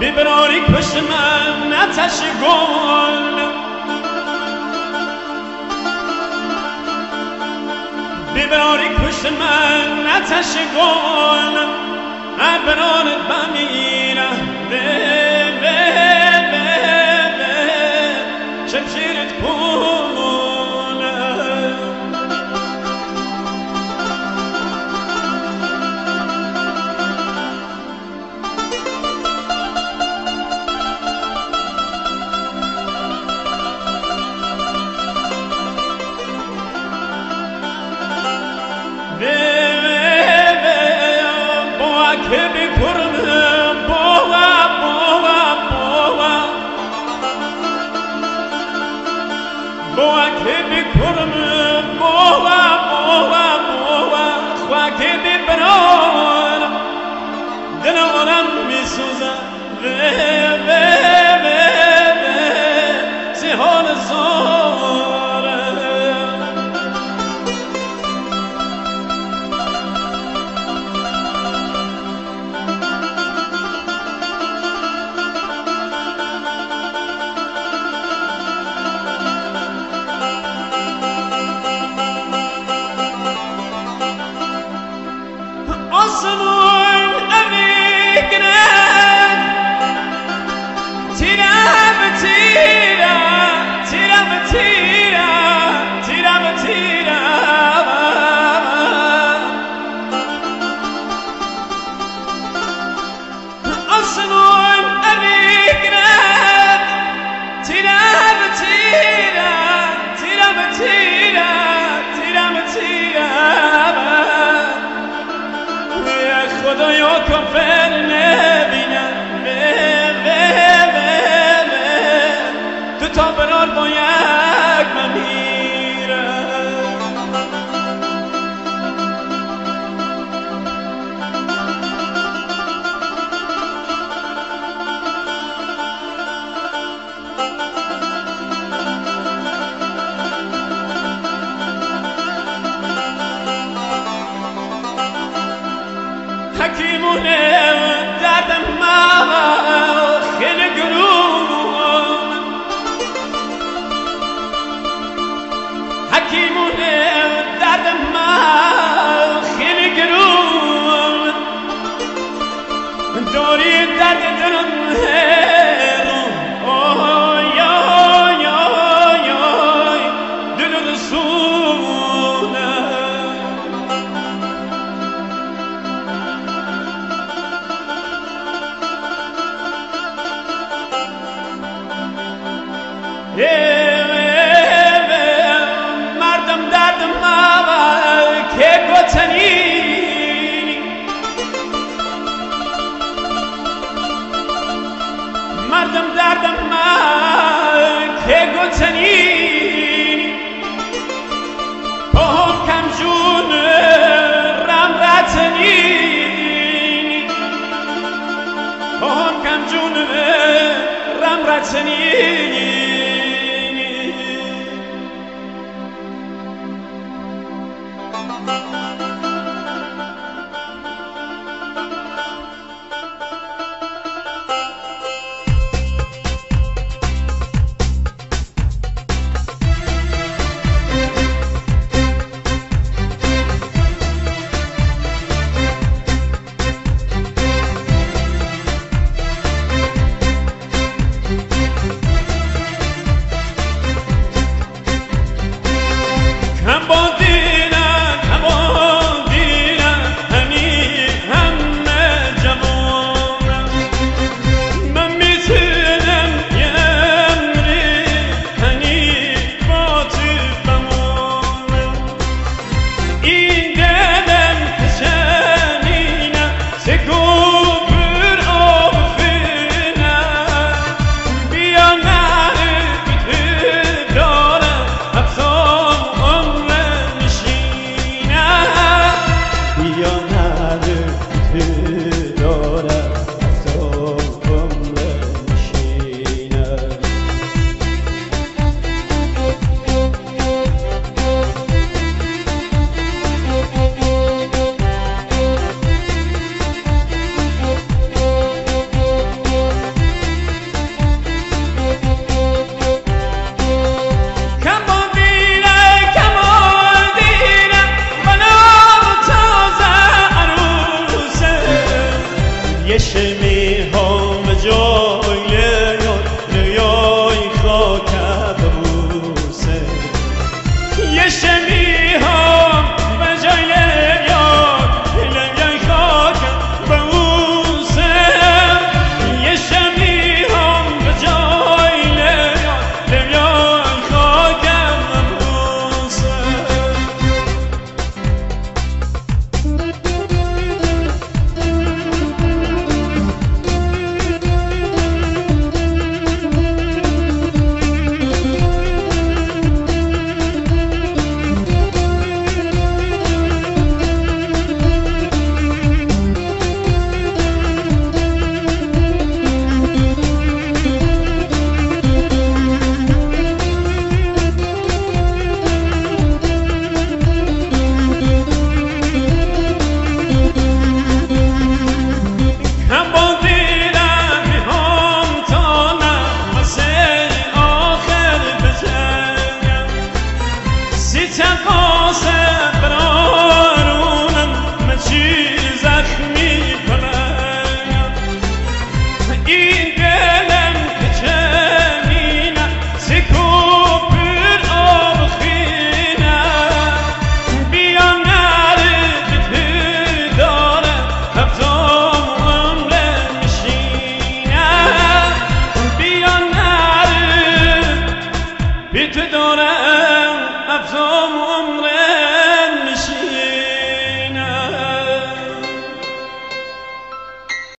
ببراری پشت من نتش گل ببراری پشت من نتش گل به با که never چنینی